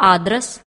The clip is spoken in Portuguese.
adras.